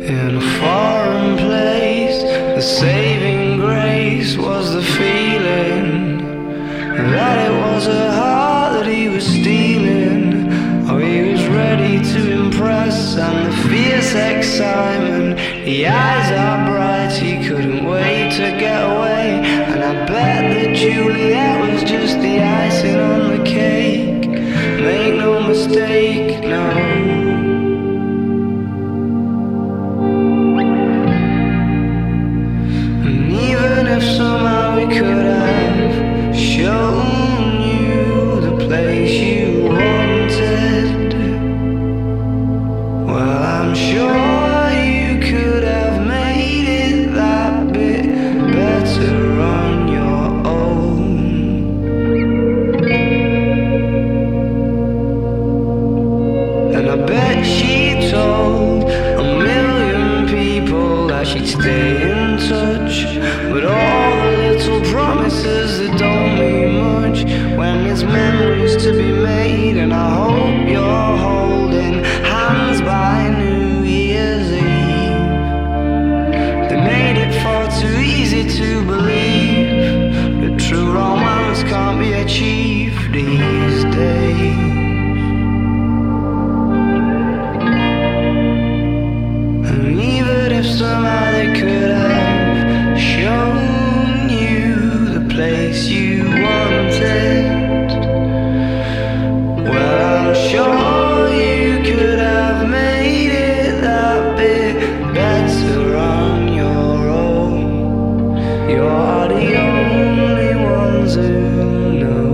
In a foreign place, the saving grace was the feeling that it was a heart that he was stealing. Oh, he was ready to impress, and the fierce excitement, the eyes are bright, he couldn't wait to get away. And I bet that Juliet was just the icing on the cake. Make no mistake, stay in touch. But all promises that don't mean much when there's memories to be made. And I hope you're are the only ones who know.